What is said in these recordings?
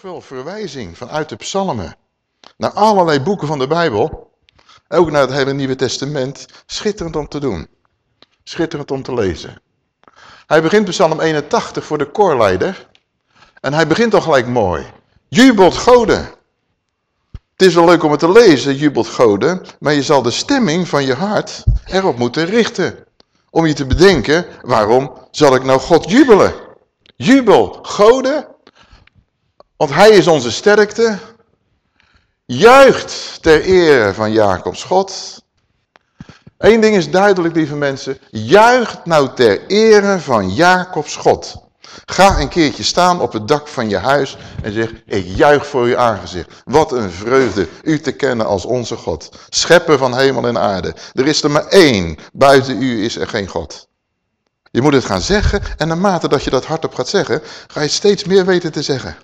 zoveel verwijzing vanuit de psalmen naar allerlei boeken van de Bijbel, ook naar het hele Nieuwe Testament, schitterend om te doen. Schitterend om te lezen. Hij begint psalm 81 voor de koorleider en hij begint al gelijk mooi. Jubelt goden. Het is wel leuk om het te lezen, jubelt goden, maar je zal de stemming van je hart erop moeten richten. Om je te bedenken, waarom zal ik nou God jubelen? Jubel, goden, want hij is onze sterkte. Juicht ter ere van Jacobs God. Eén ding is duidelijk, lieve mensen. Juicht nou ter ere van Jacobs God. Ga een keertje staan op het dak van je huis en zeg, ik juich voor uw aangezicht. Wat een vreugde u te kennen als onze God. Schepper van hemel en aarde. Er is er maar één, buiten u is er geen God. Je moet het gaan zeggen en naarmate dat je dat hardop gaat zeggen, ga je steeds meer weten te zeggen.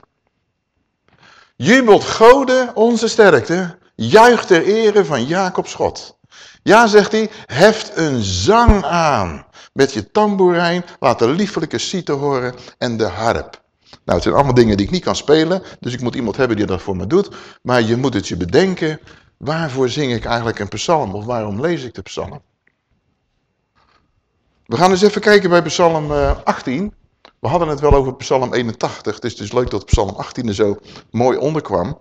Jubelt Gode onze sterkte, juicht ter ere van Jacobs God. Ja, zegt hij, heft een zang aan. Met je tamboerijn, laat de liefelijke siete horen en de harp. Nou, het zijn allemaal dingen die ik niet kan spelen, dus ik moet iemand hebben die dat voor me doet. Maar je moet het je bedenken, waarvoor zing ik eigenlijk een psalm of waarom lees ik de psalm? We gaan eens even kijken bij psalm 18. We hadden het wel over psalm 81. Het is dus leuk dat psalm 18 er zo mooi onderkwam.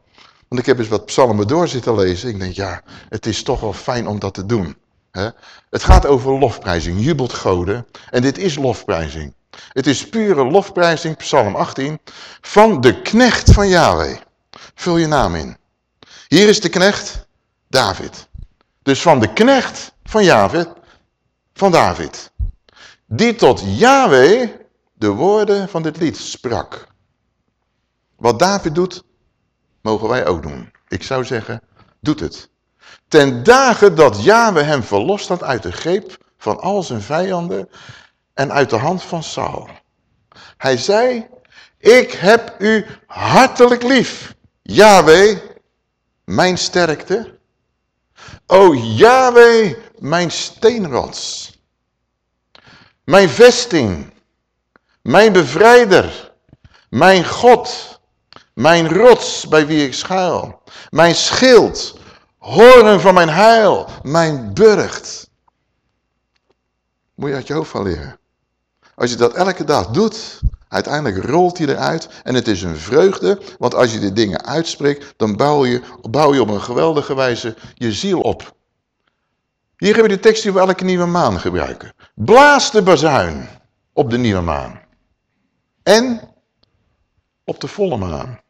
Want ik heb eens wat psalmen door zitten lezen. Ik denk, ja, het is toch wel fijn om dat te doen. Het gaat over lofprijzing, jubelt goden. En dit is lofprijzing. Het is pure lofprijzing, psalm 18, van de knecht van Yahweh. Vul je naam in. Hier is de knecht, David. Dus van de knecht van Yahweh, van David. Die tot Yahweh de woorden van dit lied sprak. Wat David doet, mogen wij ook doen. Ik zou zeggen, doet het. Ten dagen dat Yahweh hem verlost had uit de greep van al zijn vijanden en uit de hand van Saul. Hij zei, ik heb u hartelijk lief, Yahweh, mijn sterkte. O Yahweh, mijn steenrots, mijn vesting, mijn bevrijder, mijn God, mijn rots bij wie ik schuil, mijn schild, horen van mijn heil, mijn burcht. Moet je uit je hoofd van leren. Als je dat elke dag doet, uiteindelijk rolt hij eruit en het is een vreugde, want als je de dingen uitspreekt, dan bouw je, bouw je op een geweldige wijze je ziel op. Hier hebben we de tekst die we elke nieuwe maan gebruiken. Blaas de bazuin op de nieuwe maan. En op de volle maan.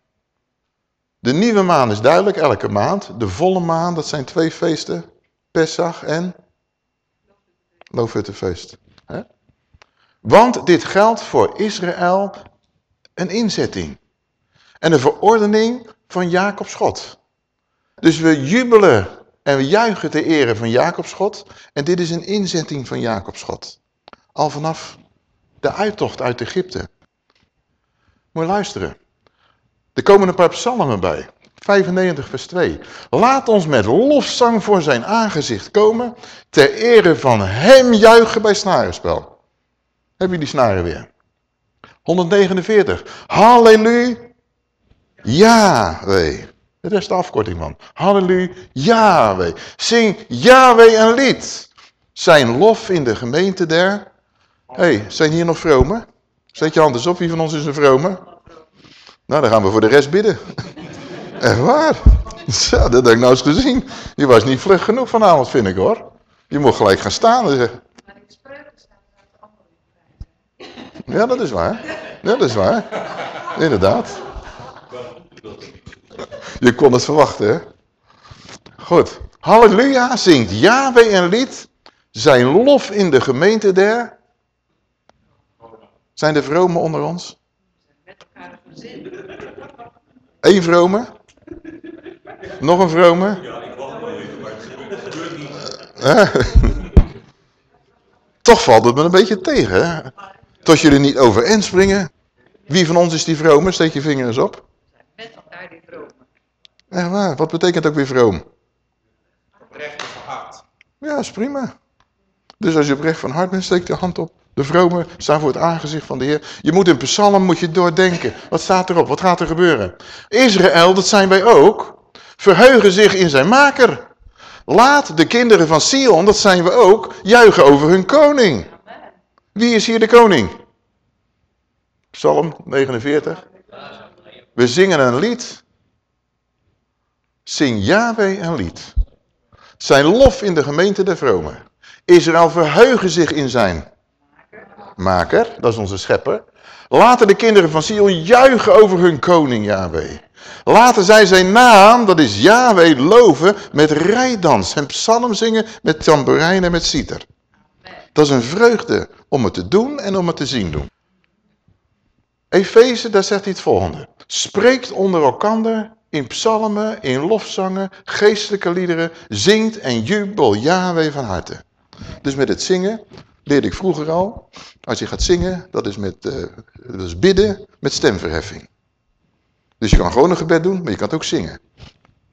De nieuwe maan is duidelijk elke maand. De volle maan, dat zijn twee feesten. Pesach en Loofhuttenfeest. Want dit geldt voor Israël een inzetting. En een verordening van Jacobs God. Dus we jubelen en we juichen ter ere van Jacobs God. En dit is een inzetting van Jacobs God. Al vanaf de uittocht uit Egypte. Moet luisteren. Er komen een paar psalmen bij. 95 vers 2. Laat ons met lofzang voor zijn aangezicht komen, ter ere van hem juichen bij snarenspel. Heb je die snaren weer? 149. Halleluja. Yahweh. Dat is de afkorting man. Halleluja. Yahweh. Zing Yahweh een lied. Zijn lof in de gemeente der... Hé, hey, zijn hier nog vromen? Zet je hand eens op, wie van ons is een vrome? Nou, dan gaan we voor de rest bidden. Echt waar. Zo, dat heb ik nou eens gezien. Je was niet vlug genoeg vanavond, vind ik hoor. Je moet gelijk gaan staan. Dus... Ja, dat is waar. Ja, dat is waar. Inderdaad. Je kon het verwachten, hè? Goed. Halleluja zingt Yahweh een lied. Zijn lof in de gemeente der... Zijn er vromen onder ons? Eén vrome? Nog een vrome? Uh, toch valt het me een beetje tegen. Hè? Tot jullie niet overeind springen. Wie van ons is die vrome? Steek je vinger eens op. Met elkaar die vrome. Echt waar, wat betekent ook weer vroom? Oprecht van hart. Ja, is prima. Dus als je oprecht van hart bent, steek de hand op. De vromen staan voor het aangezicht van de Heer. Je moet een psalm moet je doordenken. Wat staat erop? Wat gaat er gebeuren? Israël, dat zijn wij ook, verheugen zich in zijn maker. Laat de kinderen van Sion, dat zijn we ook, juichen over hun koning. Wie is hier de koning? Psalm 49. We zingen een lied. Zing Yahweh een lied. Zijn lof in de gemeente der vromen. Israël verheugen zich in zijn maker, dat is onze schepper. Laten de kinderen van Sion juichen over hun koning Yahweh. Laten zij zijn naam, dat is Yahweh, loven met rijdans en psalm zingen met tamboerijn en met citer. Dat is een vreugde om het te doen en om het te zien doen. Efeze, daar zegt hij het volgende. Spreekt onder elkander in psalmen, in lofzangen, geestelijke liederen, zingt en jubel Yahweh van harte. Dus met het zingen leerde ik vroeger al. Als je gaat zingen, dat is, met, uh, dat is bidden met stemverheffing. Dus je kan gewoon een gebed doen, maar je kan het ook zingen.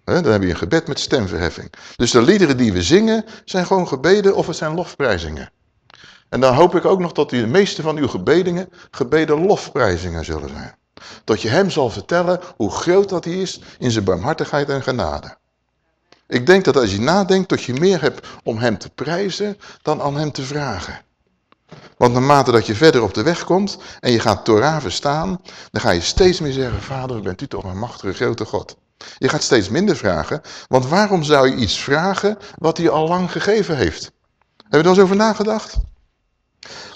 dan heb je een gebed met stemverheffing. Dus de liederen die we zingen, zijn gewoon gebeden of het zijn lofprijzingen. En dan hoop ik ook nog dat de meeste van uw gebedingen, gebeden lofprijzingen zullen zijn. Dat je hem zal vertellen hoe groot dat hij is in zijn barmhartigheid en genade. Ik denk dat als je nadenkt, dat je meer hebt om hem te prijzen dan aan hem te vragen. Want naarmate dat je verder op de weg komt en je gaat Torah verstaan, dan ga je steeds meer zeggen, vader, bent u toch een machtige grote God. Je gaat steeds minder vragen, want waarom zou je iets vragen wat hij al lang gegeven heeft? Hebben we er eens over nagedacht?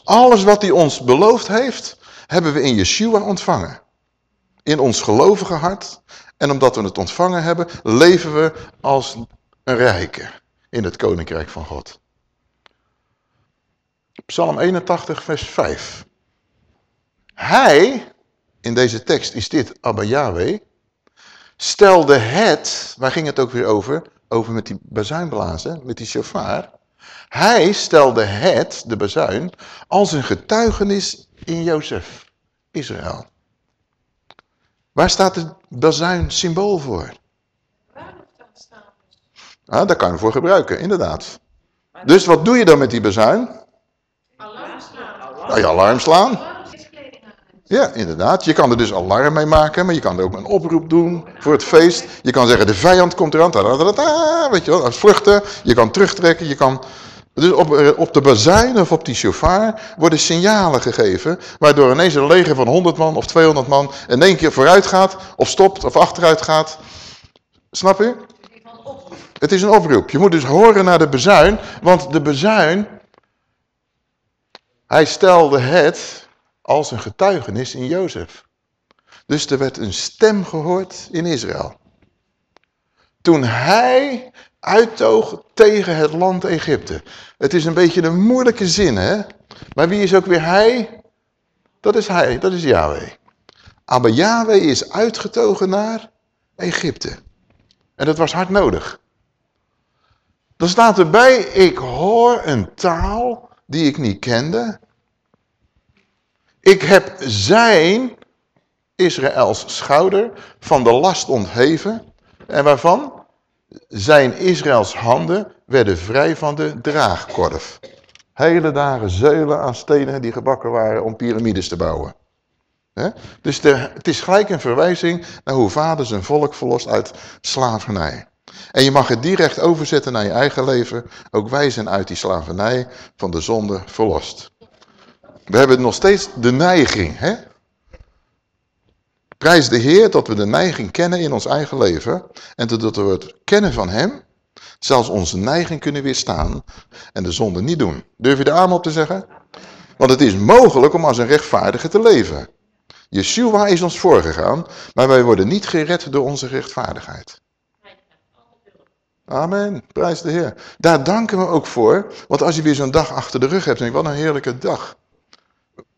Alles wat hij ons beloofd heeft, hebben we in Yeshua ontvangen. In ons gelovige hart. En omdat we het ontvangen hebben, leven we als een rijke in het koninkrijk van God. Psalm 81, vers 5. Hij, in deze tekst is dit Abba Yahweh, stelde het, waar ging het ook weer over? Over met die bazuinblazen, met die shofar. Hij stelde het, de bazuin, als een getuigenis in Jozef, Israël. Waar staat het bazuin symbool voor? Ah, daar kan je voor gebruiken, inderdaad. Dus wat doe je dan met die bazuin? Alarm slaan. Ah, je alarm slaan. Ja, inderdaad. Je kan er dus alarm mee maken, maar je kan er ook een oproep doen voor het feest. Je kan zeggen, de vijand komt eraan, weet je wel, vluchten. Je kan terugtrekken, je kan dus op, eh, op de bazuin of op die chauffeur worden signalen gegeven, waardoor ineens een leger van 100 man of 200 man in één keer vooruit gaat, of stopt, of achteruit gaat. Snap je? Het is een oproep. Je moet dus horen naar de bezuin, want de bezuin, hij stelde het als een getuigenis in Jozef. Dus er werd een stem gehoord in Israël. Toen hij uittoog tegen het land Egypte. Het is een beetje een moeilijke zin, hè? Maar wie is ook weer hij? Dat is hij, dat is Yahweh. Maar Yahweh is uitgetogen naar Egypte. En dat was hard nodig. Dan staat erbij, ik hoor een taal die ik niet kende. Ik heb zijn, Israëls schouder, van de last ontheven. En waarvan? Zijn Israëls handen werden vrij van de draagkorf. Hele dagen zeulen aan stenen die gebakken waren om piramides te bouwen. Dus het is gelijk een verwijzing naar hoe vader zijn volk verlost uit slavernij. En je mag het direct overzetten naar je eigen leven. Ook wij zijn uit die slavernij van de zonde verlost. We hebben nog steeds de neiging. Hè? Prijs de Heer dat we de neiging kennen in ons eigen leven. En dat we het kennen van hem, zelfs onze neiging kunnen weerstaan en de zonde niet doen. Durf je de amen op te zeggen? Want het is mogelijk om als een rechtvaardige te leven. Yeshua is ons voorgegaan, maar wij worden niet gered door onze rechtvaardigheid. Amen, prijs de Heer. Daar danken we ook voor, want als je weer zo'n dag achter de rug hebt, denk ik, wat een heerlijke dag.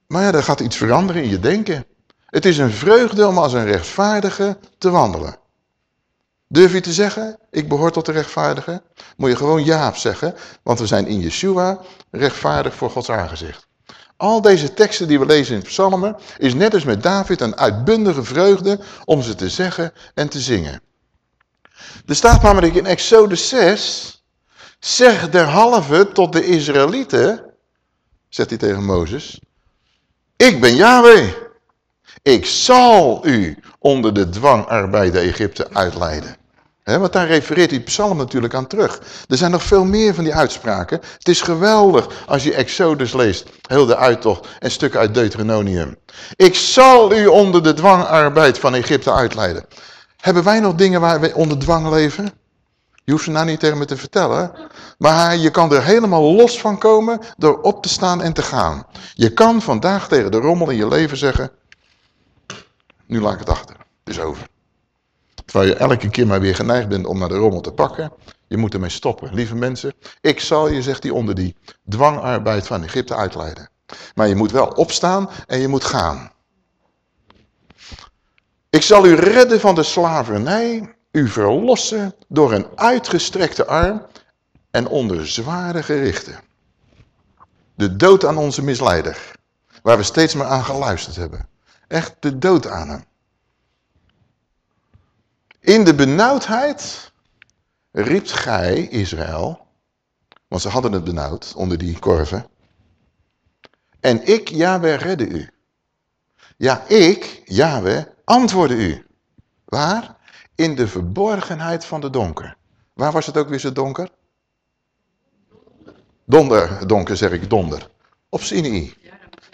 Maar ja, er gaat iets veranderen in je denken. Het is een vreugde om als een rechtvaardige te wandelen. Durf je te zeggen, ik behoor tot de rechtvaardige? Moet je gewoon ja zeggen, want we zijn in Yeshua rechtvaardig voor Gods aangezicht. Al deze teksten die we lezen in psalmen, is net als met David een uitbundige vreugde om ze te zeggen en te zingen. Er staat namelijk in Exodus 6, zeg derhalve tot de Israëlieten, zegt hij tegen Mozes. Ik ben Yahweh. Ik zal u onder de dwangarbeid de Egypte uitleiden. Want daar refereert die psalm natuurlijk aan terug. Er zijn nog veel meer van die uitspraken. Het is geweldig als je Exodus leest, heel de uittocht en stukken uit Deuteronomium. Ik zal u onder de dwangarbeid van Egypte uitleiden. Hebben wij nog dingen waar we onder dwang leven? Je hoeft ze nou niet tegen me te vertellen. Maar je kan er helemaal los van komen door op te staan en te gaan. Je kan vandaag tegen de rommel in je leven zeggen, nu laat ik het achter. Het is over. Terwijl je elke keer maar weer geneigd bent om naar de rommel te pakken. Je moet ermee stoppen. Lieve mensen, ik zal je, zegt hij, onder die dwangarbeid van Egypte uitleiden. Maar je moet wel opstaan en je moet gaan. Ik zal u redden van de slavernij, u verlossen door een uitgestrekte arm en onder zware gerichten. De dood aan onze misleider, waar we steeds maar aan geluisterd hebben. Echt de dood aan hem. In de benauwdheid riep gij, Israël, want ze hadden het benauwd onder die korven. En ik, Yahweh, redde u. Ja, ik, Yahweh, antwoordde u. Waar? In de verborgenheid van de donker. Waar was het ook weer zo donker? Donder, donker zeg ik, donder. Op Sinai.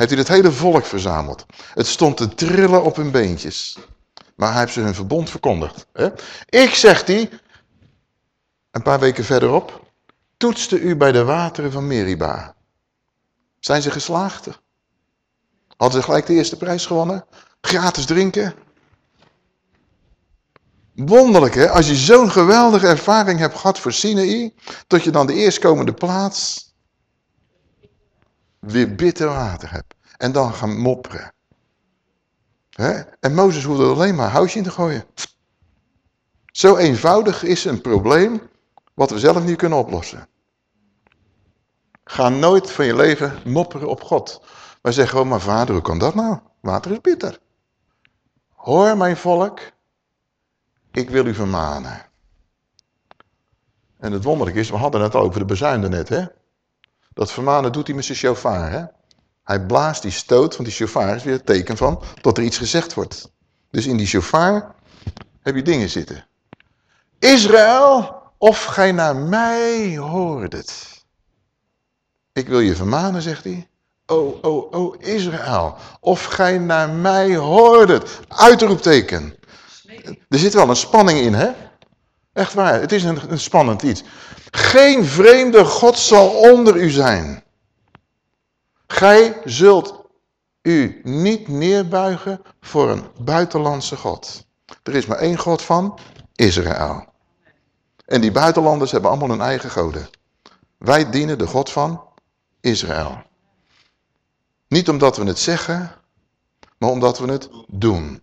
Heeft hij het hele volk verzameld. Het stond te trillen op hun beentjes. Maar hij heeft ze hun verbond verkondigd. Hè? Ik, zegt hij, een paar weken verderop, toetste u bij de wateren van Meriba. Zijn ze geslaagd? Hadden ze gelijk de eerste prijs gewonnen? Gratis drinken? Wonderlijk hè, als je zo'n geweldige ervaring hebt gehad voor Sinaï, tot je dan de eerstkomende plaats weer bitter water hebt. En dan gaan mopperen. En Mozes hoefde alleen maar een houtje in te gooien. Zo eenvoudig is een probleem wat we zelf niet kunnen oplossen. Ga nooit van je leven mopperen op God. Wij zeggen gewoon, maar vader, hoe kan dat nou? Water is bitter. Hoor mijn volk, ik wil u vermanen. En het wonderlijke is, we hadden het al over de bezuinde net, hè? Dat vermanen doet hij met zijn chauffeur, hè? Hij blaast die stoot, want die chauffeur is weer het teken van dat er iets gezegd wordt. Dus in die chauffeur heb je dingen zitten. Israël, of gij naar mij hoordet. Ik wil je vermanen, zegt hij. Oh, oh, oh, Israël, of gij naar mij hoordet. Uitroepteken. Er zit wel een spanning in, hè? Echt waar, het is een, spannend iets. Geen vreemde God zal onder u zijn. Gij zult u niet neerbuigen voor een buitenlandse God. Er is maar één God van Israël. En die buitenlanders hebben allemaal hun eigen goden. Wij dienen de God van Israël. Niet omdat we het zeggen, maar omdat we het doen.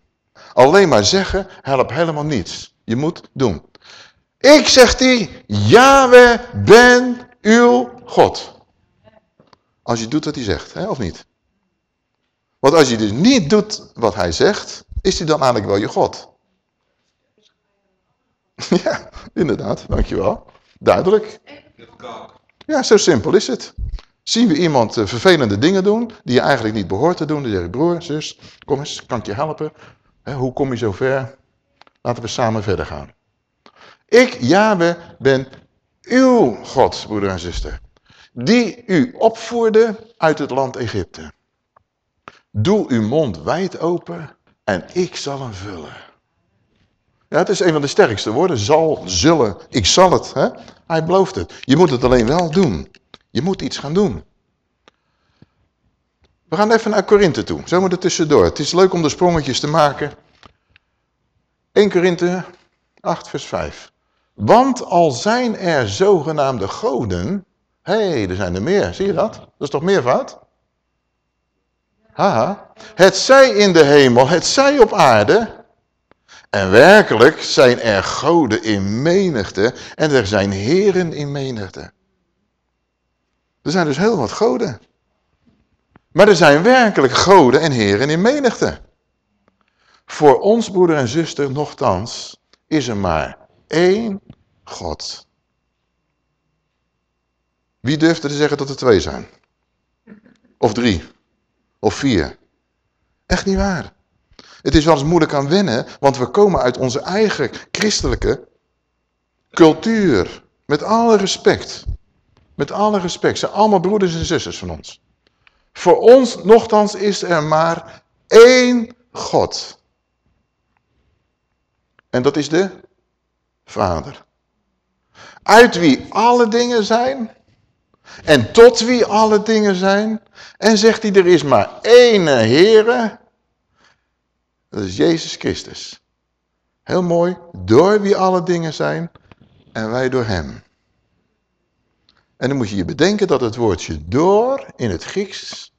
Alleen maar zeggen helpt helemaal niets. Je moet doen. Ik, zegt hij, Yahweh ben uw God. Als je doet wat hij zegt, hè, of niet? Want als je dus niet doet wat hij zegt, is hij dan eigenlijk wel je God? ja, inderdaad, dankjewel. Duidelijk. Ja, zo simpel is het. Zien we iemand uh, vervelende dingen doen, die je eigenlijk niet behoort te doen, dan zeg broer, zus, kom eens, kan ik je helpen? hoe kom je zo ver? Laten we samen verder gaan. Ik, Jabe, ben uw God, broeder en zuster die u opvoerde uit het land Egypte. Doe uw mond wijd open en ik zal hem vullen. Ja, het is een van de sterkste woorden. Zal, zullen, ik zal het. Hè? Hij belooft het. Je moet het alleen wel doen. Je moet iets gaan doen. We gaan even naar Korinthe toe. Zo moet het tussendoor. Het is leuk om de sprongetjes te maken. 1 Korinthe 8 vers 5. Want al zijn er zogenaamde goden, Hé, hey, er zijn er meer. Zie je dat? Dat is toch meervoud? Haha. Het zij in de hemel, het zij op aarde. En werkelijk zijn er goden in menigte en er zijn heren in menigte. Er zijn dus heel wat goden. Maar er zijn werkelijk goden en heren in menigte. Voor ons broeder en zuster nogthans is er maar één God. Wie durft te zeggen dat er twee zijn? Of drie. Of vier. Echt niet waar. Het is wel eens moeilijk aan wennen, want we komen uit onze eigen christelijke cultuur. Met alle respect. Met alle respect. Ze zijn allemaal broeders en zusters van ons. Voor ons, nogthans, is er maar één God. En dat is de Vader. Uit wie alle dingen zijn. En tot wie alle dingen zijn. En zegt hij, er is maar één Heere. Dat is Jezus Christus. Heel mooi. Door wie alle dingen zijn. En wij door hem. En dan moet je je bedenken dat het woordje door in het Grieks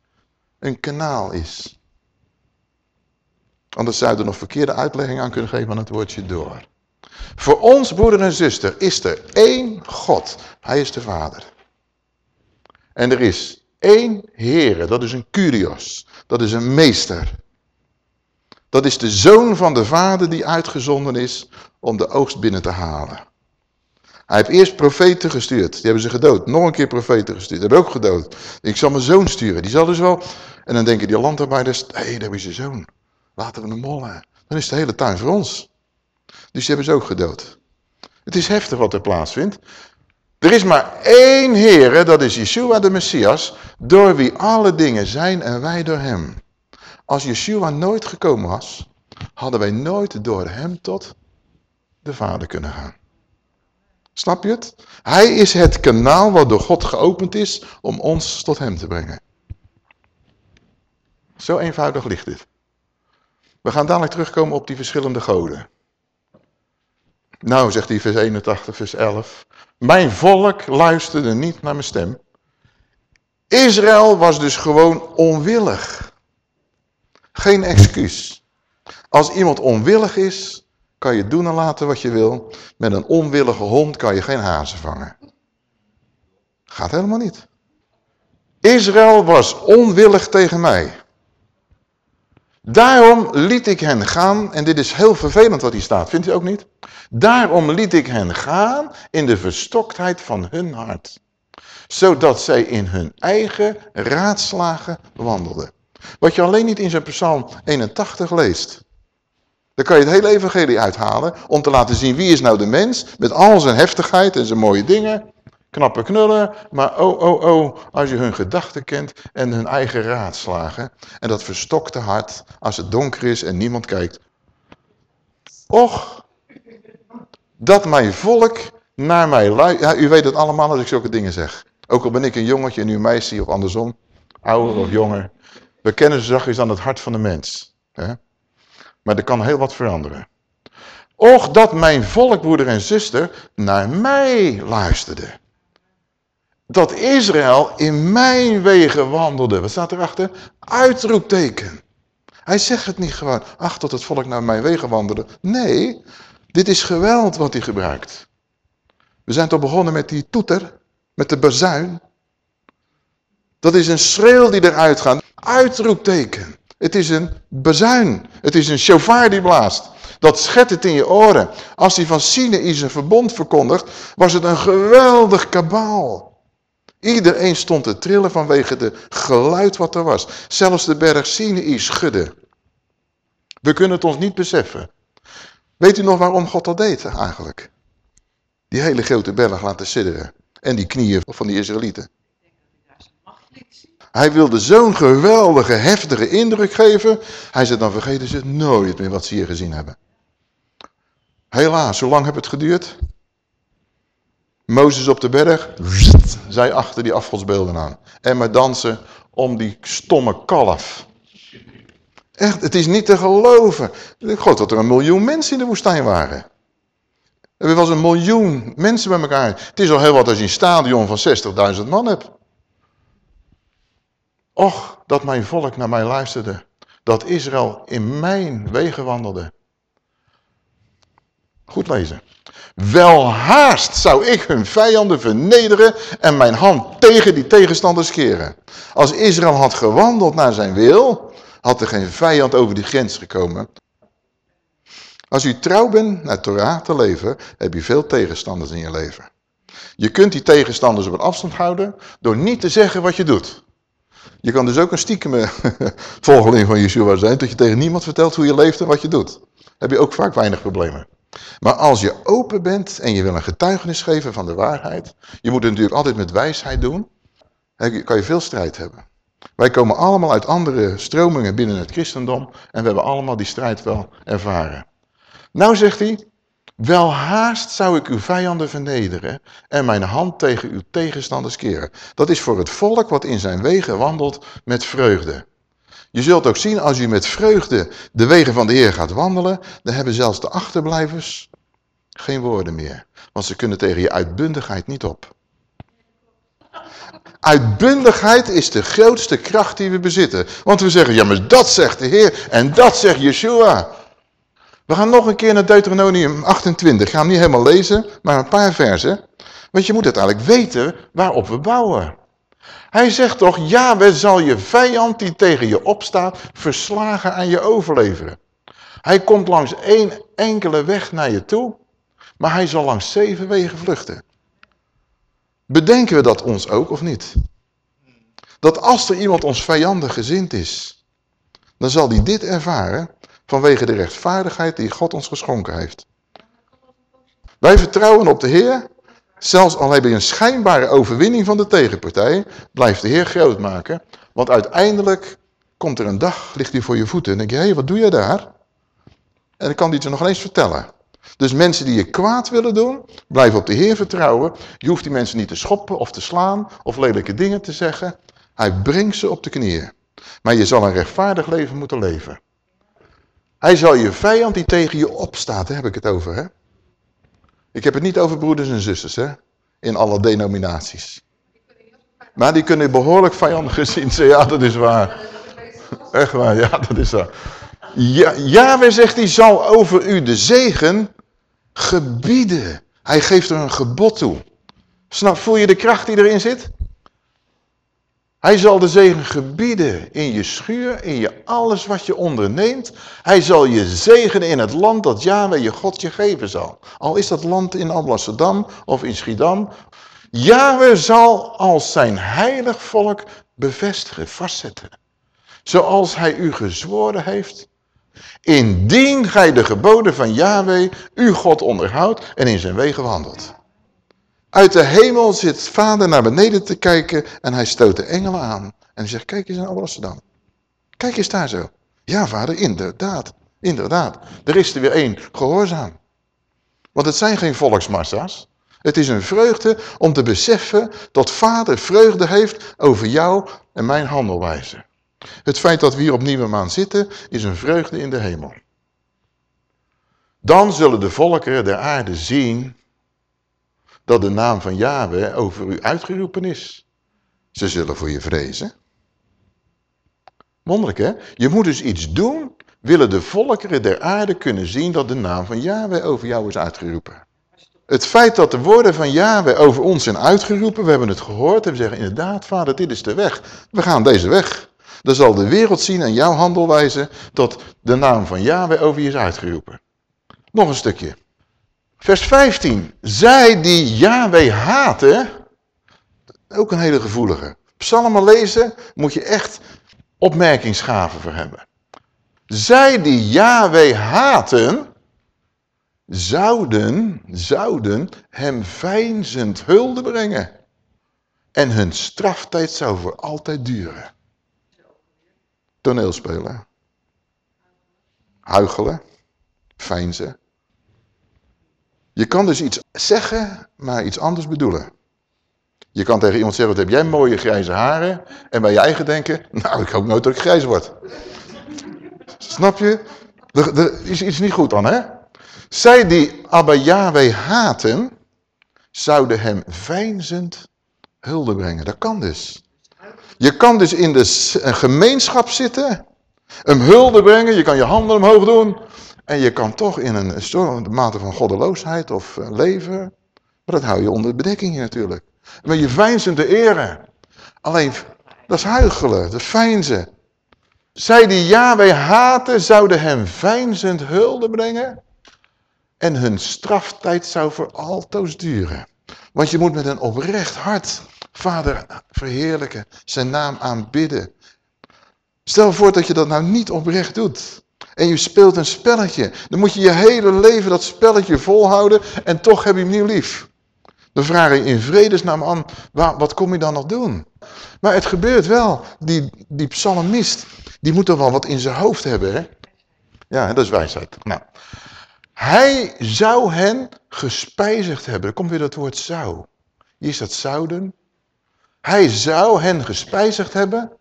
een kanaal is. Anders zou je er nog verkeerde uitlegging aan kunnen geven aan het woordje door. Voor ons, broeder en zuster, is er één God. Hij is de Vader. En er is één Heere, dat is een Curios. Dat is een meester. Dat is de zoon van de vader die uitgezonden is om de oogst binnen te halen. Hij heeft eerst profeten gestuurd. Die hebben ze gedood. Nog een keer profeten gestuurd. Die hebben ook gedood. Ik zal mijn zoon sturen. Die zal dus wel... En dan denken die landarbeiders, hé, hey, daar is je zoon. Laten we hem mollen. Dan is de hele tuin voor ons. Dus die hebben ze ook gedood. Het is heftig wat er plaatsvindt. Er is maar één Heer, dat is Yeshua de Messias, door wie alle dingen zijn en wij door hem. Als Yeshua nooit gekomen was, hadden wij nooit door hem tot de Vader kunnen gaan. Snap je het? Hij is het kanaal wat door God geopend is om ons tot hem te brengen. Zo eenvoudig ligt dit. We gaan dadelijk terugkomen op die verschillende goden. Nou, zegt hij vers 81, vers 11. Mijn volk luisterde niet naar mijn stem. Israël was dus gewoon onwillig. Geen excuus. Als iemand onwillig is, kan je doen en laten wat je wil. Met een onwillige hond kan je geen hazen vangen. Gaat helemaal niet. Israël was onwillig tegen mij. Daarom liet ik hen gaan, en dit is heel vervelend wat hier staat, vindt u ook niet? Daarom liet ik hen gaan in de verstoktheid van hun hart. Zodat zij in hun eigen raadslagen wandelden. Wat je alleen niet in zijn psalm 81 leest. Dan kan je het hele evangelie uithalen om te laten zien wie is nou de mens met al zijn heftigheid en zijn mooie dingen. Knappe knullen, maar oh, oh, oh, als je hun gedachten kent en hun eigen raadslagen. En dat verstokte hart als het donker is en niemand kijkt. Och, dat mijn volk naar mij luistert. Ja, u weet het allemaal als ik zulke dingen zeg. Ook al ben ik een jongetje en u een meisje of andersom, ouder of jonger. We kennen zachtjes aan het hart van de mens. Hè? Maar er kan heel wat veranderen. Och, dat mijn volk, broeder en zuster, naar mij luisterde. Dat Israël in mijn wegen wandelde. Wat staat erachter? Uitroepteken. Hij zegt het niet gewoon, ach, dat het volk naar mijn wegen wandelde. Nee, dit is geweld wat hij gebruikt. We zijn toch begonnen met die toeter, met de bazuin. Dat is een schreeuw die eruit gaat. Uitroepteken. Het is een bezuin. Het is een chauffeur die blaast. Dat schettert in je oren. Als hij van Sinaï zijn verbond verkondigt, was het een geweldig kabaal. Iedereen stond te trillen vanwege de geluid wat er was. Zelfs de berg Sinaï schudde. We kunnen het ons niet beseffen. Weet u nog waarom God dat deed eigenlijk? Die hele grote berg laten sidderen. En die knieën van die Israëlieten. Hij wilde zo'n geweldige, heftige indruk geven. Hij zei, dan vergeten ze nooit meer wat ze hier gezien hebben. Helaas, hoe lang heeft het geduurd? Mozes op de berg, zij achter die afgodsbeelden aan. En maar dansen om die stomme kalf. Echt, het is niet te geloven. Geloof dat er een miljoen mensen in de woestijn waren. Er was een miljoen mensen bij elkaar. Het is al heel wat als je een stadion van 60.000 man hebt. Och, dat mijn volk naar mij luisterde. Dat Israël in mijn wegen wandelde. Goed lezen. Wel haast zou ik hun vijanden vernederen en mijn hand tegen die tegenstanders keren. Als Israël had gewandeld naar zijn wil, had er geen vijand over die grens gekomen. Als u trouw bent naar Torah te leven, heb je veel tegenstanders in je leven. Je kunt die tegenstanders op een afstand houden door niet te zeggen wat je doet. Je kan dus ook een stiekeme volgeling van Yeshua zijn, dat je tegen niemand vertelt hoe je leeft en wat je doet. heb je ook vaak weinig problemen. Maar als je open bent en je wil een getuigenis geven van de waarheid, je moet het natuurlijk altijd met wijsheid doen, dan kan je veel strijd hebben. Wij komen allemaal uit andere stromingen binnen het christendom en we hebben allemaal die strijd wel ervaren. Nou zegt hij, wel haast zou ik uw vijanden vernederen en mijn hand tegen uw tegenstanders keren. Dat is voor het volk wat in zijn wegen wandelt met vreugde. Je zult ook zien, als u met vreugde de wegen van de Heer gaat wandelen, dan hebben zelfs de achterblijvers geen woorden meer. Want ze kunnen tegen je uitbundigheid niet op. Uitbundigheid is de grootste kracht die we bezitten. Want we zeggen, ja maar dat zegt de Heer en dat zegt Yeshua. We gaan nog een keer naar Deuteronomium 28. Ik ga hem niet helemaal lezen, maar een paar versen. Want je moet uiteindelijk weten waarop we bouwen. Hij zegt toch, ja, we zal je vijand die tegen je opstaat verslagen aan je overleveren. Hij komt langs één enkele weg naar je toe, maar hij zal langs zeven wegen vluchten. Bedenken we dat ons ook of niet? Dat als er iemand ons vijandig gezind is, dan zal hij dit ervaren vanwege de rechtvaardigheid die God ons geschonken heeft. Wij vertrouwen op de Heer, zelfs al heb je een schijnbare overwinning van de tegenpartij, blijft de Heer groot maken. Want uiteindelijk komt er een dag, ligt hij voor je voeten en denk je, hé, hey, wat doe je daar? En dan kan hij het je nog eens vertellen. Dus mensen die je kwaad willen doen, blijf op de Heer vertrouwen. Je hoeft die mensen niet te schoppen of te slaan of lelijke dingen te zeggen. Hij brengt ze op de knieën. Maar je zal een rechtvaardig leven moeten leven. Hij zal je vijand die tegen je opstaat, daar heb ik het over. Hè? Ik heb het niet over broeders en zusters, hè? in alle denominaties. Maar die kunnen behoorlijk vijandig gezien zijn, ja dat is waar. Echt waar, ja dat is waar. Ja, Yahweh zegt, hij zal over u de zegen gebieden. Hij geeft er een gebod toe. Snap, voel je de kracht die erin zit? Hij zal de zegen gebieden in je schuur, in je alles wat je onderneemt. Hij zal je zegenen in het land dat Yahweh je God je geven zal. Al is dat land in Amsterdam of in Schiedam. Yahweh zal als zijn heilig volk bevestigen, vastzetten. Zoals hij u gezworen heeft. Indien gij de geboden van Yahweh, uw God onderhoudt en in zijn wegen wandelt. Uit de hemel zit vader naar beneden te kijken en hij stoot de engelen aan. En hij zegt, kijk eens naar Amsterdam. Kijk eens daar zo. Ja vader, inderdaad, inderdaad. Er is er weer één gehoorzaam. Want het zijn geen volksmassa's. Het is een vreugde om te beseffen dat vader vreugde heeft over jou en mijn handelwijze. Het feit dat we hier op Nieuwe Maan zitten is een vreugde in de hemel. Dan zullen de volkeren der aarde zien dat de naam van Yahweh over u uitgeroepen is. Ze zullen voor je vrezen. Wonderlijk hè? Je moet dus iets doen, willen de volkeren der aarde kunnen zien dat de naam van Yahweh over jou is uitgeroepen. Het feit dat de woorden van Yahweh over ons zijn uitgeroepen, we hebben het gehoord en we zeggen inderdaad vader, dit is de weg. We gaan deze weg. Dan zal de wereld zien en jouw handelwijze dat de naam van Yahweh over je is uitgeroepen. Nog een stukje. Vers 15. Zij die Yahweh haten, ook een hele gevoelige. Psalmen lezen moet je echt opmerkingsgaven voor hebben. Zij die Yahweh haten, zouden, zouden hem veinzend hulde brengen. En hun straftijd zou voor altijd duren. Toneelspelen. Huichelen. Feinzen. Je kan dus iets zeggen, maar iets anders bedoelen. Je kan tegen iemand zeggen, wat heb jij mooie grijze haren? En bij je eigen denken, nou, ik hoop nooit dat ik grijs word. Snap je? Er, is iets niet goed dan, hè? Zij die Abba Yahweh haten, zouden hem veinzend hulde brengen. Dat kan dus. Je kan dus in de gemeenschap zitten, hem hulde brengen, je kan je handen omhoog doen. En je kan toch in een mate van goddeloosheid of eh, leven, maar dat hou je onder bedekking natuurlijk. Maar je veinzen te eren. Alleen, dat is huigelen, dat is. Zij die Yahweh haten, zouden hem veinzend hulde brengen. En hun straftijd zou voor altoos duren. Want je moet met een oprecht hart Vader verheerlijken, zijn naam aanbidden. Stel voor dat je dat nou niet oprecht doet. En je speelt een spelletje. Dan moet je je hele leven dat spelletje volhouden en toch heb je hem niet lief. Dan vraag je in vredesnaam aan, wat kom je dan nog doen? Maar het gebeurt wel. Die, die psalmist, die moet toch wel wat in zijn hoofd hebben, hè? Ja, dat is wijsheid. Nou, hij zou hen gespijzigd hebben. Er komt weer dat woord zou. Hier is dat zouden. Hij zou hen gespijzigd hebben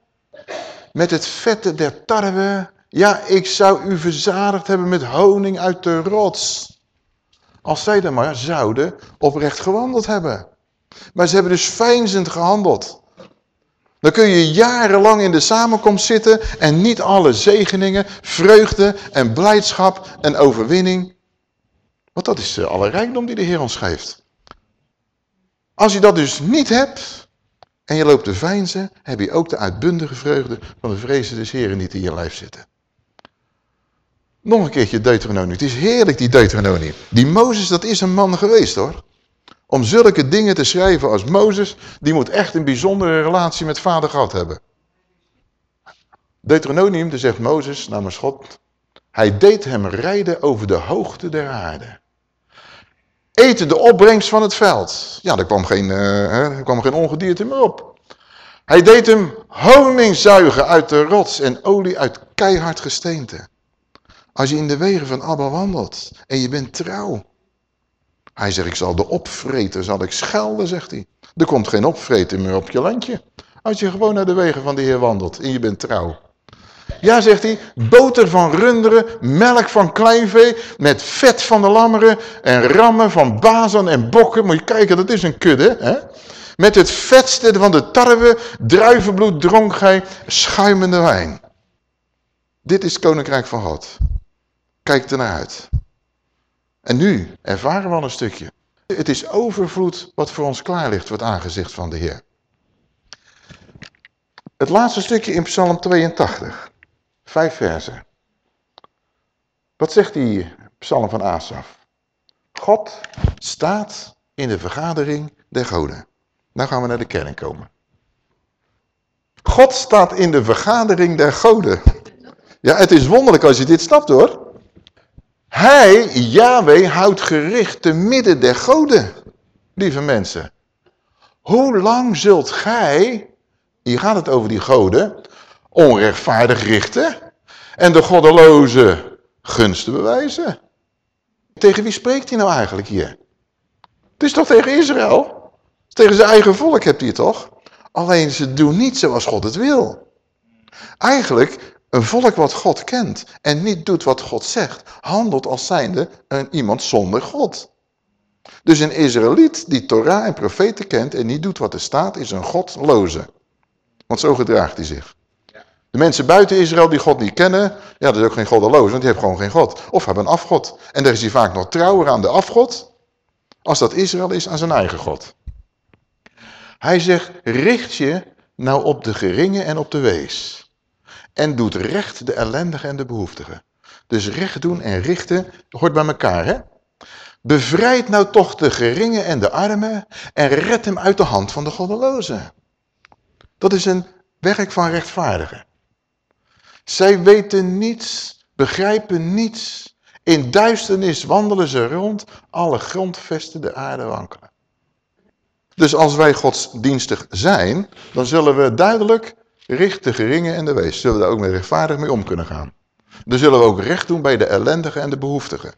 met het vette der tarwe. Ja, ik zou u verzadigd hebben met honing uit de rots. Als zij dan maar zouden oprecht gewandeld hebben. Maar ze hebben dus fijnzend gehandeld. Dan kun je jarenlang in de samenkomst zitten en niet alle zegeningen, vreugde en blijdschap en overwinning. Want dat is alle rijkdom die de Heer ons geeft. Als je dat dus niet hebt en je loopt te veinzen, heb je ook de uitbundige vreugde van de vrezen des Heren niet in je lijf zitten. Nog een keertje Deuteronomie. Het is heerlijk die Deuteronomie. Die Mozes, dat is een man geweest hoor. Om zulke dingen te schrijven als Mozes, die moet echt een bijzondere relatie met vader gehad hebben. Deuteronomium, daar zegt Mozes namens God, hij deed hem rijden over de hoogte der aarde. Eten de opbrengst van het veld. Ja, er kwam geen, uh, er kwam geen ongedierte meer op. Hij deed hem honing zuigen uit de rots en olie uit keihard gesteente. Als je in de wegen van Abba wandelt en je bent trouw. Hij zegt, ik zal de opvreten, zal ik schelden, zegt hij. Er komt geen opvreten meer op je landje. Als je gewoon naar de wegen van de Heer wandelt en je bent trouw. Ja, zegt hij, boter van runderen, melk van kleinvee, met vet van de lammeren en rammen van bazen en bokken. Moet je kijken, dat is een kudde, hè? Met het vetste van de tarwe, druivenbloed dronk gij schuimende wijn. Dit is het koninkrijk van God. Kijk ernaar uit. En nu ervaren we al een stukje. Het is overvloed wat voor ons klaar ligt, wat aangezicht van de Heer. Het laatste stukje in Psalm 82. Vijf versen. Wat zegt die psalm van Asaf? God staat in de vergadering der goden. Nou gaan we naar de kern komen. God staat in de vergadering der goden. Ja, het is wonderlijk als je dit snapt hoor. Hij, Yahweh, houdt gericht te midden der goden, lieve mensen. Hoe lang zult gij, hier gaat het over die goden, onrechtvaardig richten en de goddeloze gunsten bewijzen? Tegen wie spreekt hij nou eigenlijk hier? Het is toch tegen Israël? Tegen zijn eigen volk hebt hij toch? Alleen ze doen niet zoals God het wil. Eigenlijk een volk wat God kent en niet doet wat God zegt, handelt als zijnde een iemand zonder God. Dus een Israëliet die Torah en profeten kent en niet doet wat er staat, is een godloze. Want zo gedraagt hij zich. De mensen buiten Israël die God niet kennen, ja dat is ook geen goddeloze, want die hebben gewoon geen God. Of hebben een afgod. En daar is hij vaak nog trouwer aan de afgod, als dat Israël is aan zijn eigen God. Hij zegt, richt je nou op de geringe en op de wees en doet recht de ellendige en de behoeftige. Dus recht doen en richten hoort bij elkaar, hè? Bevrijd nou toch de geringe en de arme en red hem uit de hand van de goddeloze. Dat is een werk van rechtvaardigen. Zij weten niets, begrijpen niets. In duisternis wandelen ze rond, alle grondvesten de aarde wankelen. Dus als wij godsdienstig zijn, dan zullen we duidelijk richt de geringen en de wees. Zullen we daar ook met rechtvaardig mee om kunnen gaan. Dan zullen we ook recht doen bij de ellendigen en de behoeftigen.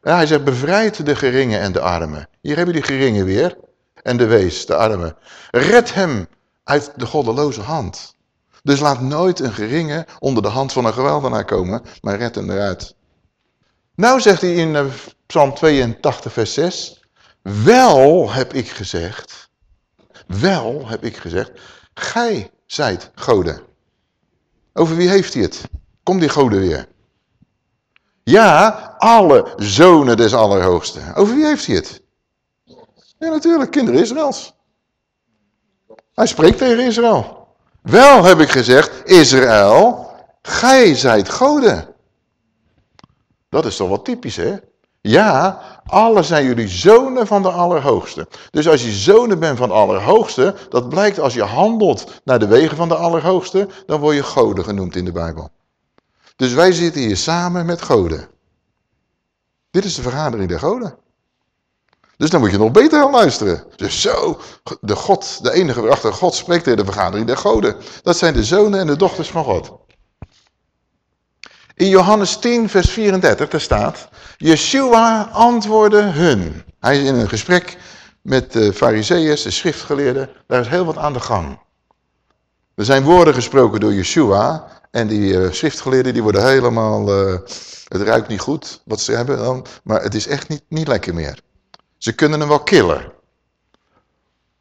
Hij zegt, bevrijd de geringen en de armen. Hier hebben die geringen weer. En de wees, de armen. Red hem uit de goddeloze hand. Dus laat nooit een geringe onder de hand van een geweldenaar komen, maar red hem eruit. Nou zegt hij in eh, Psalm 82 vers 6, wel heb ik gezegd, wel heb ik gezegd, gij zijt goden. Over wie heeft hij het? Kom die goden weer. Ja, alle zonen des Allerhoogste. Over wie heeft hij het? Ja, natuurlijk, kinderen Israëls. Hij spreekt tegen Israël. Wel heb ik gezegd, Israël, gij zijt goden. Dat is toch wel typisch, hè? Ja, Alle zijn jullie zonen van de Allerhoogste. Dus als je zonen bent van de Allerhoogste, dat blijkt als je handelt naar de wegen van de Allerhoogste, dan word je goden genoemd in de Bijbel. Dus wij zitten hier samen met goden. Dit is de vergadering der goden. Dus dan moet je nog beter gaan luisteren. Dus zo, de God, de enige waarachter God spreekt tegen de vergadering der goden. Dat zijn de zonen en de dochters van God. In Johannes 10 vers 34 daar staat, Yeshua antwoordde hun. Hij is in een gesprek met de fariseeërs, de schriftgeleerden. Daar is heel wat aan de gang. Er zijn woorden gesproken door Yeshua en die uh, schriftgeleerden die worden helemaal, uh, het ruikt niet goed wat ze hebben maar het is echt niet, niet lekker meer. Ze kunnen hem wel killen.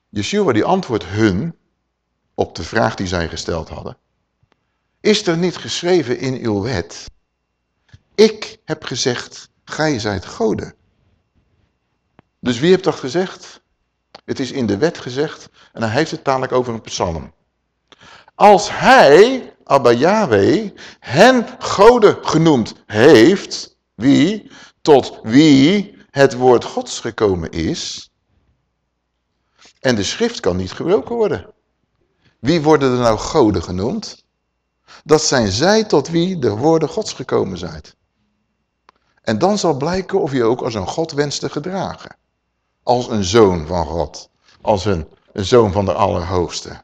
Yeshua die antwoordt hun op de vraag die zij gesteld hadden. Is er niet geschreven in uw wet, ik heb gezegd, gij zijt goden. Dus wie heeft dat gezegd? Het is in de wet gezegd en hij heeft het dadelijk over een psalm. Als hij, Abba Yahweh, hen goden genoemd heeft, wie, tot wie het woord gods gekomen is, en de schrift kan niet gebroken worden. Wie worden er nou goden genoemd? Dat zijn zij tot wie de woorden gods gekomen zijn. En dan zal blijken of je ook als een God wenst te gedragen. Als een zoon van God. Als een, een zoon van de Allerhoogste.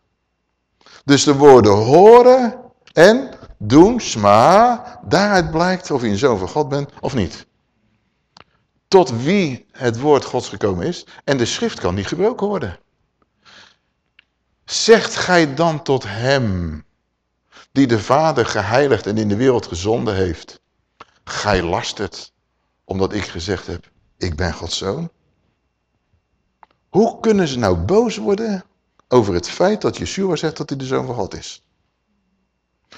Dus de woorden horen en doen, sma, daaruit blijkt of je een zoon van God bent of niet. Tot wie het woord Gods gekomen is. En de schrift kan niet gebroken worden. Zegt gij dan tot hem, die de Vader geheiligd en in de wereld gezonden heeft. Gij lastert, omdat ik gezegd heb, ik ben Gods zoon. Hoe kunnen ze nou boos worden over het feit dat Yeshua zegt dat hij de zoon van God is?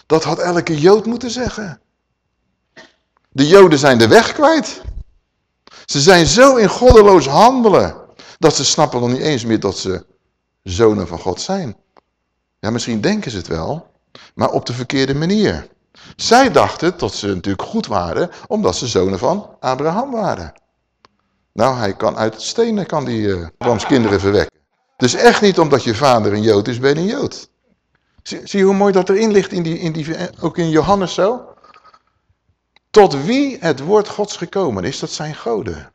Dat had elke Jood moeten zeggen. De Joden zijn de weg kwijt. Ze zijn zo in goddeloos handelen, dat ze snappen nog niet eens meer dat ze zonen van God zijn. Ja, misschien denken ze het wel, maar op de verkeerde manier. Zij dachten dat ze natuurlijk goed waren, omdat ze zonen van Abraham waren. Nou, hij kan uit stenen kan die uh, Abrahams kinderen verwekken. Dus echt niet omdat je vader een Jood is, ben je een Jood. Zie, zie je hoe mooi dat erin ligt, in die, in die, ook in Johannes zo? Tot wie het woord gods gekomen is, dat zijn goden.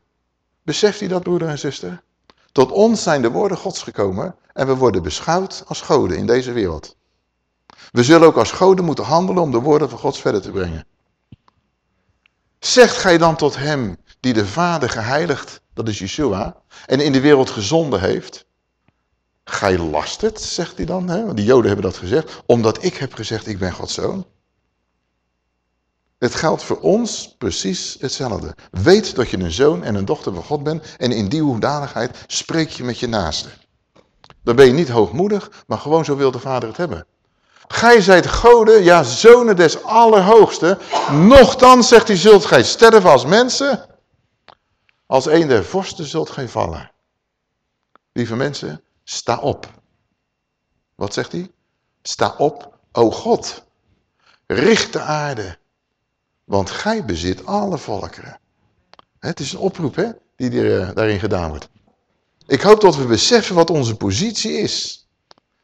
Beseft u dat, broeder en zuster? Tot ons zijn de woorden gods gekomen en we worden beschouwd als goden in deze wereld. We zullen ook als goden moeten handelen om de woorden van Gods verder te brengen. Zegt gij dan tot hem die de Vader geheiligd, dat is Yeshua, en in de wereld gezonden heeft. Gij last het, zegt hij dan, hè? want die joden hebben dat gezegd, omdat ik heb gezegd ik ben Gods zoon. Het geldt voor ons precies hetzelfde. Weet dat je een zoon en een dochter van God bent en in die hoedanigheid spreek je met je naaste. Dan ben je niet hoogmoedig, maar gewoon zo wil de Vader het hebben. Gij zijt goden, ja zonen des Allerhoogste. Nochtans, zegt hij, zult gij sterven als mensen. Als een der vorsten zult gij vallen. Lieve mensen, sta op. Wat zegt hij? Sta op, o God. Richt de aarde. Want gij bezit alle volkeren. Het is een oproep hè, die er, eh, daarin gedaan wordt. Ik hoop dat we beseffen wat onze positie is.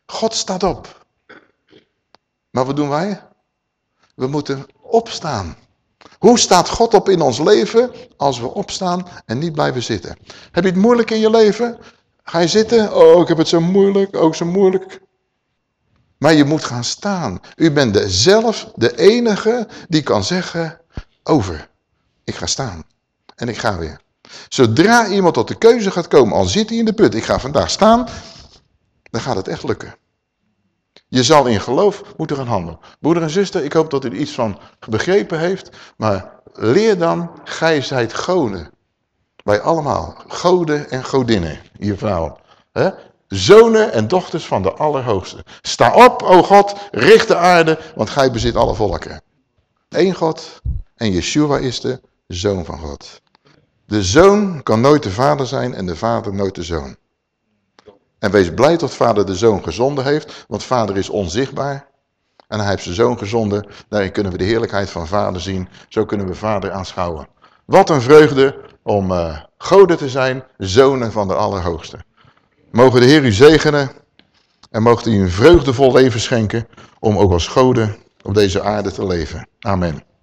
God staat op. Maar wat doen wij? We moeten opstaan. Hoe staat God op in ons leven als we opstaan en niet blijven zitten? Heb je het moeilijk in je leven? Ga je zitten? Oh, ik heb het zo moeilijk, ook zo moeilijk. Maar je moet gaan staan. U bent de zelf de enige die kan zeggen, over. Ik ga staan. En ik ga weer. Zodra iemand tot de keuze gaat komen, al zit hij in de put, ik ga vandaag staan, dan gaat het echt lukken. Je zal in geloof moeten gaan handelen. Broeder en zuster, ik hoop dat u er iets van begrepen heeft. Maar leer dan, gij zijt goden. Wij allemaal, goden en godinnen, hier vrouwen. He? Zonen en dochters van de Allerhoogste. Sta op, o God, richt de aarde, want gij bezit alle volken. Eén God en Yeshua is de Zoon van God. De Zoon kan nooit de Vader zijn en de Vader nooit de Zoon. En wees blij dat vader de zoon gezonden heeft, want vader is onzichtbaar. En hij heeft zijn zoon gezonden, daarin kunnen we de heerlijkheid van vader zien. Zo kunnen we vader aanschouwen. Wat een vreugde om uh, goden te zijn, zonen van de Allerhoogste. Mogen de Heer u zegenen en mogen u een vreugdevol leven schenken om ook als goden op deze aarde te leven. Amen.